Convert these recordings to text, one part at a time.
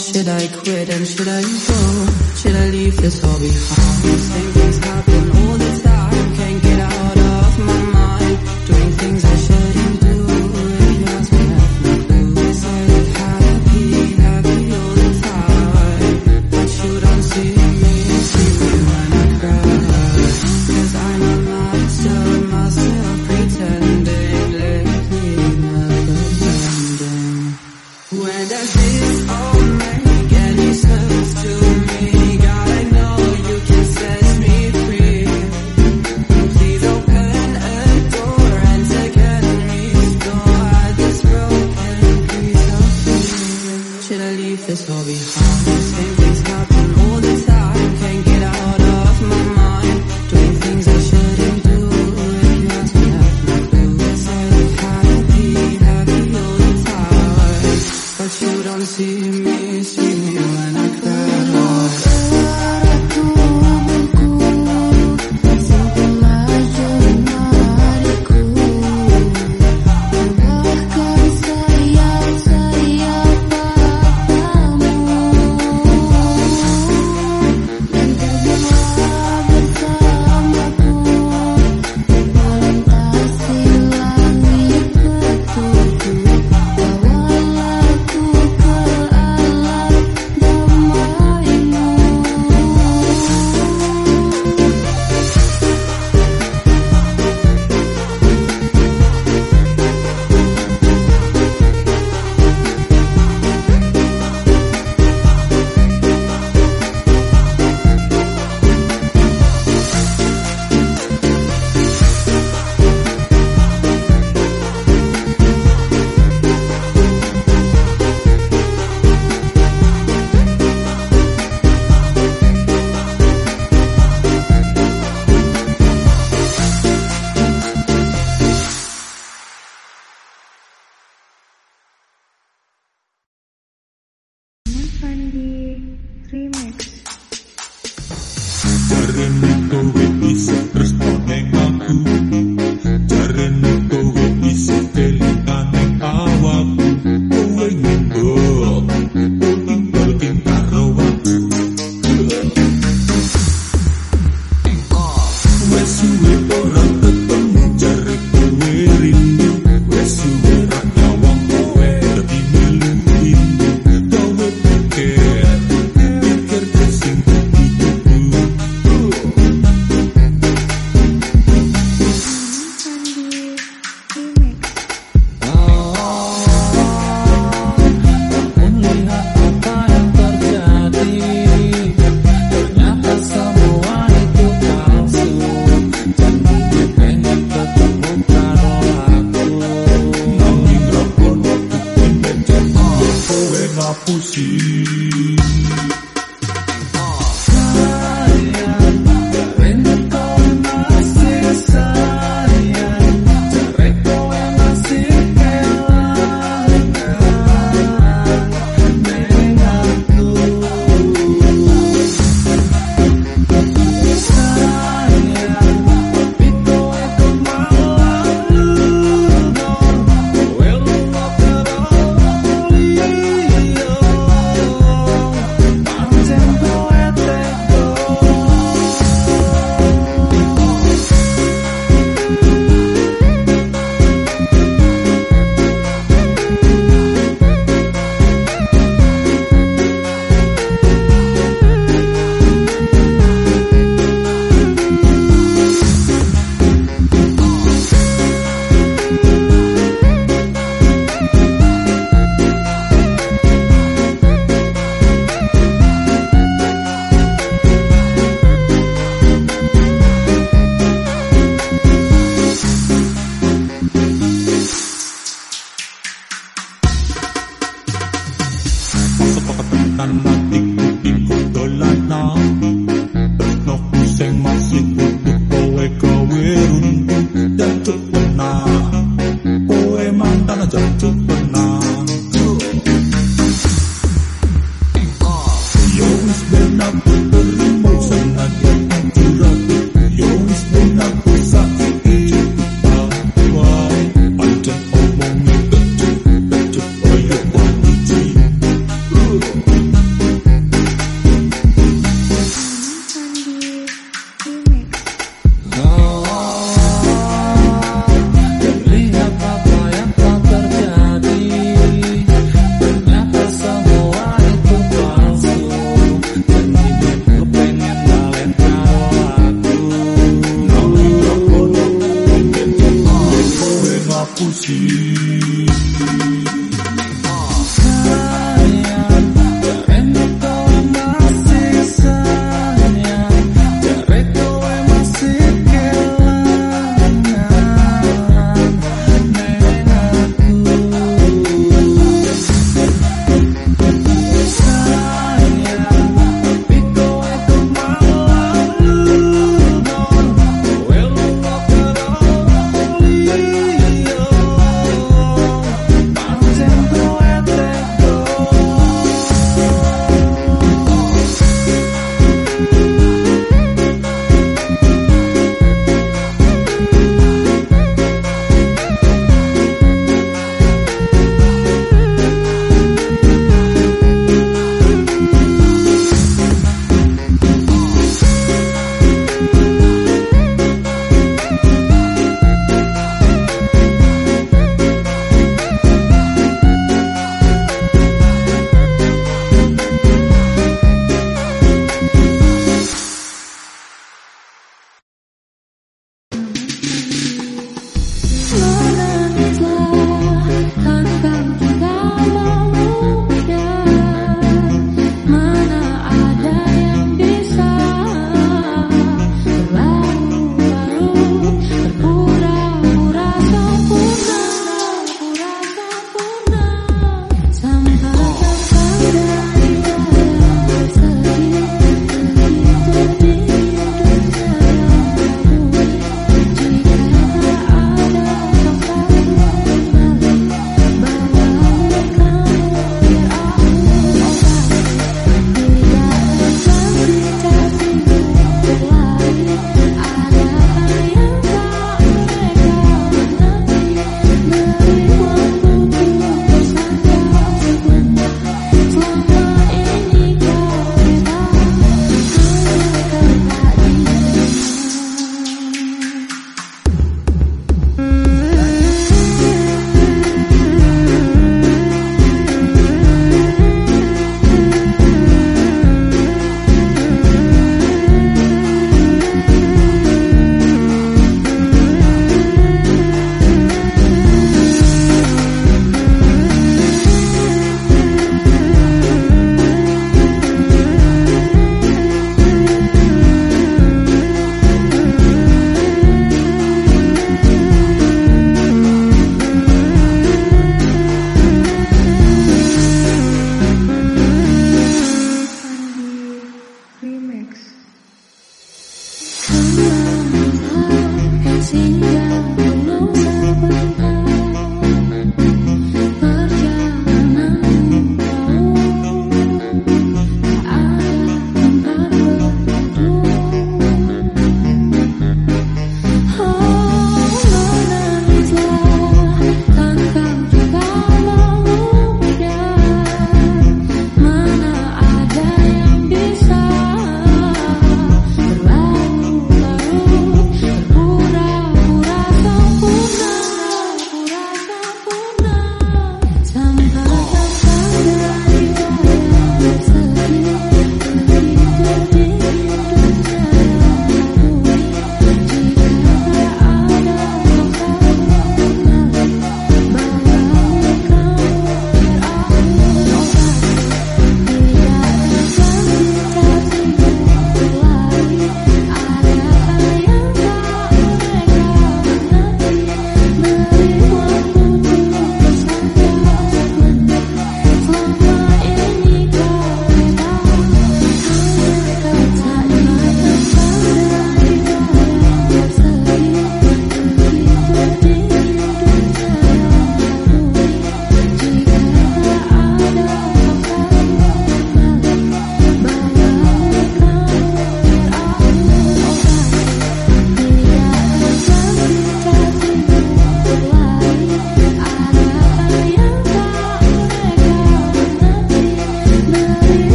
should I quit and should I go? Should I leave this all behind? These things happen.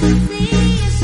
What?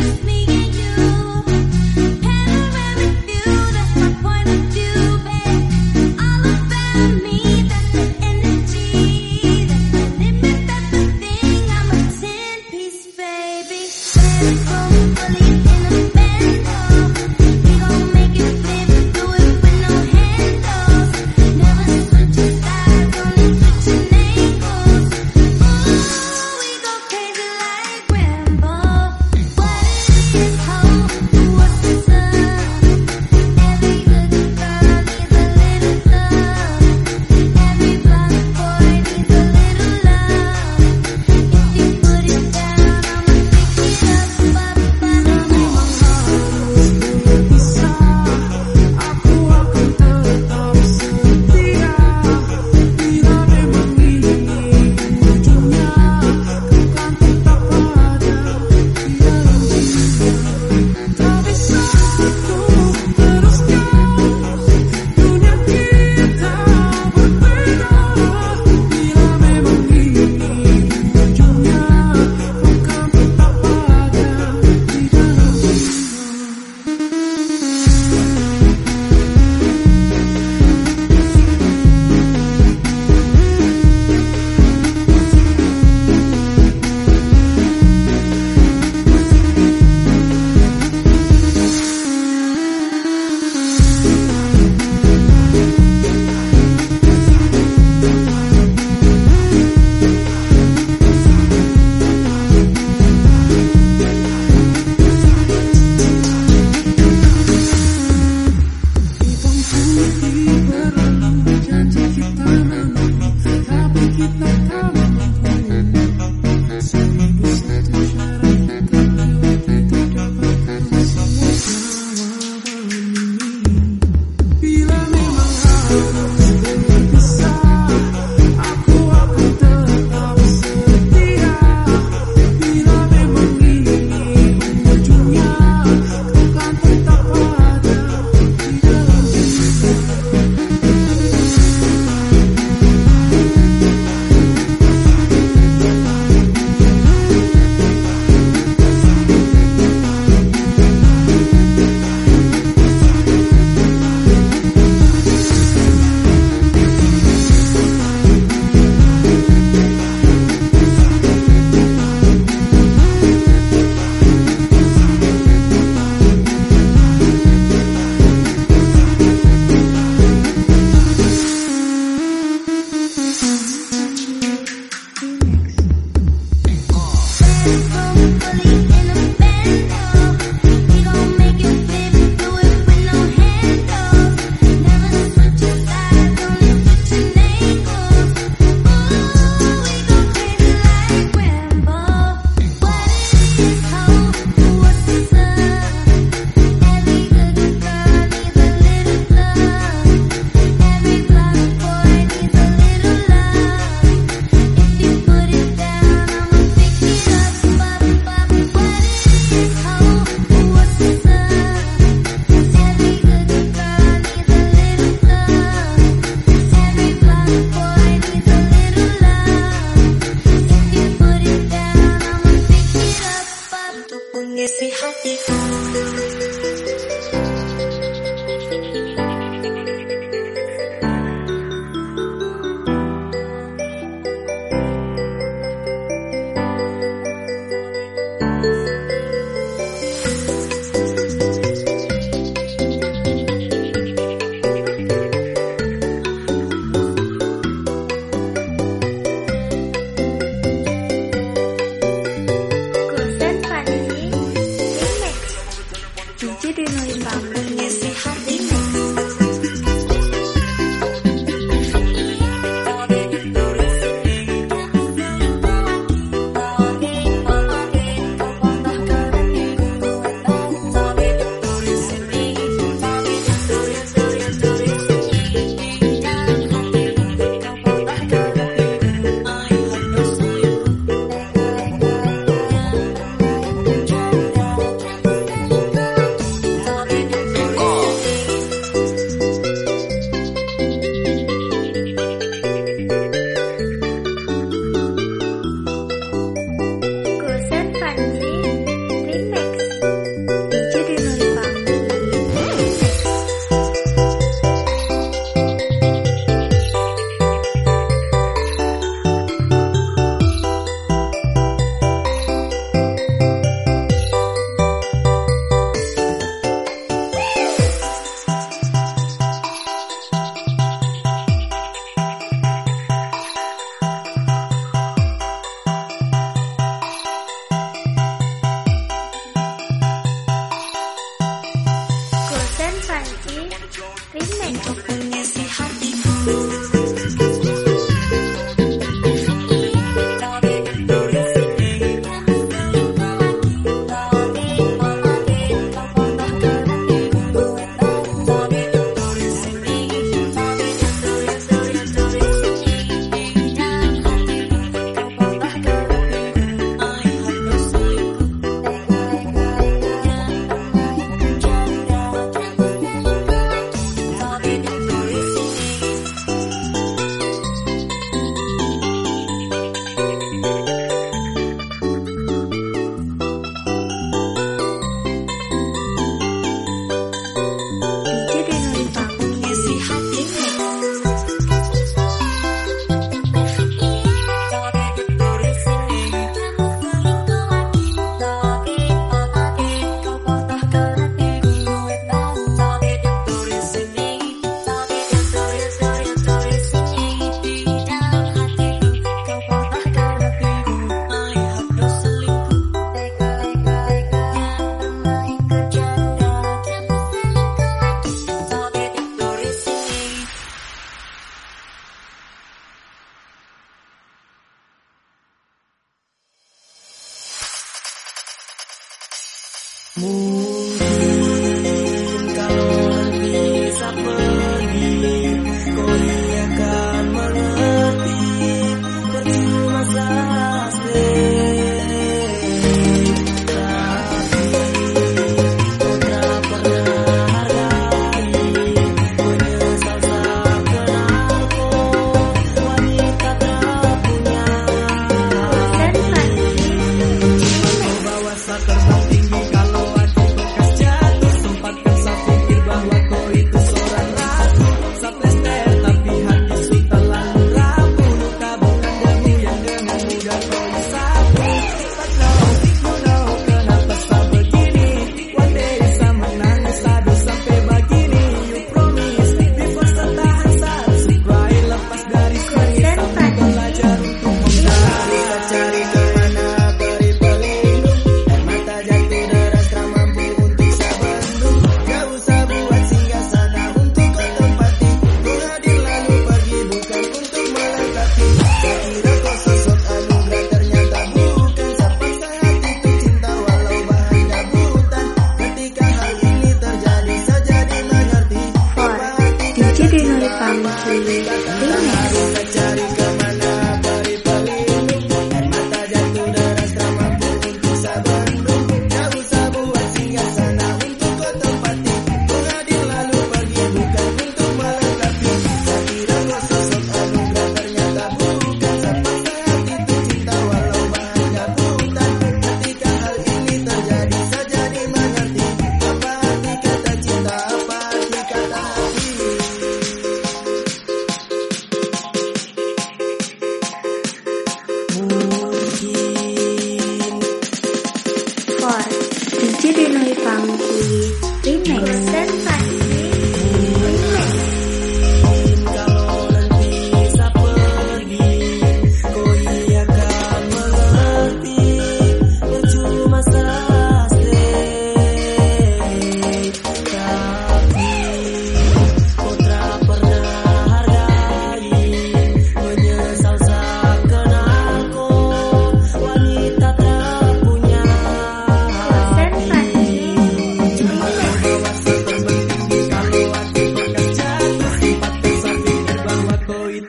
トッ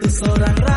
emisoras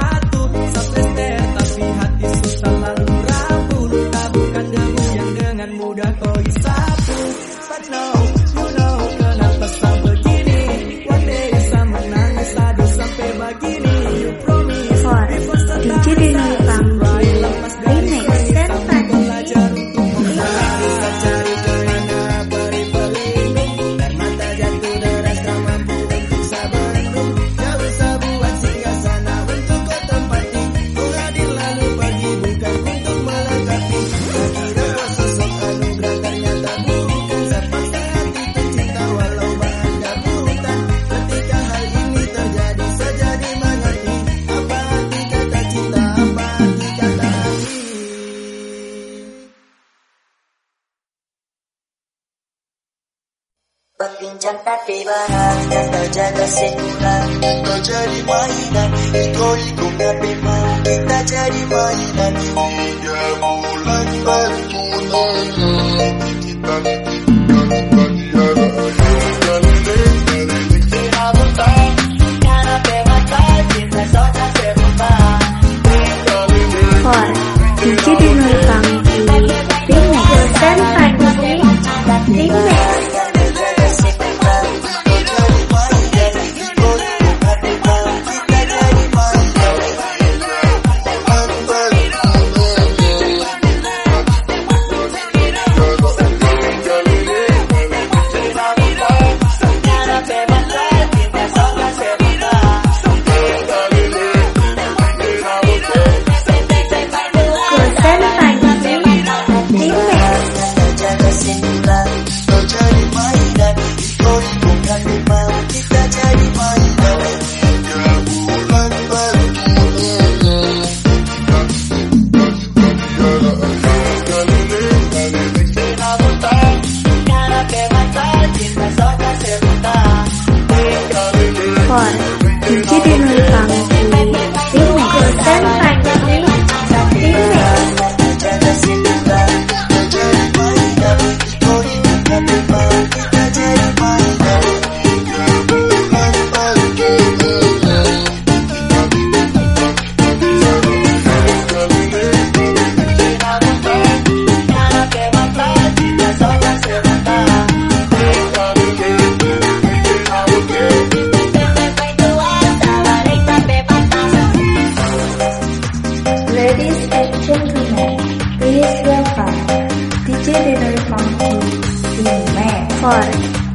bahan dan tak jaga seimbang Kau jadi mainan, iko-iko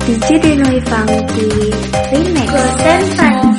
tiếng chiếc đi loay vòng thì biết mẹ có tên phần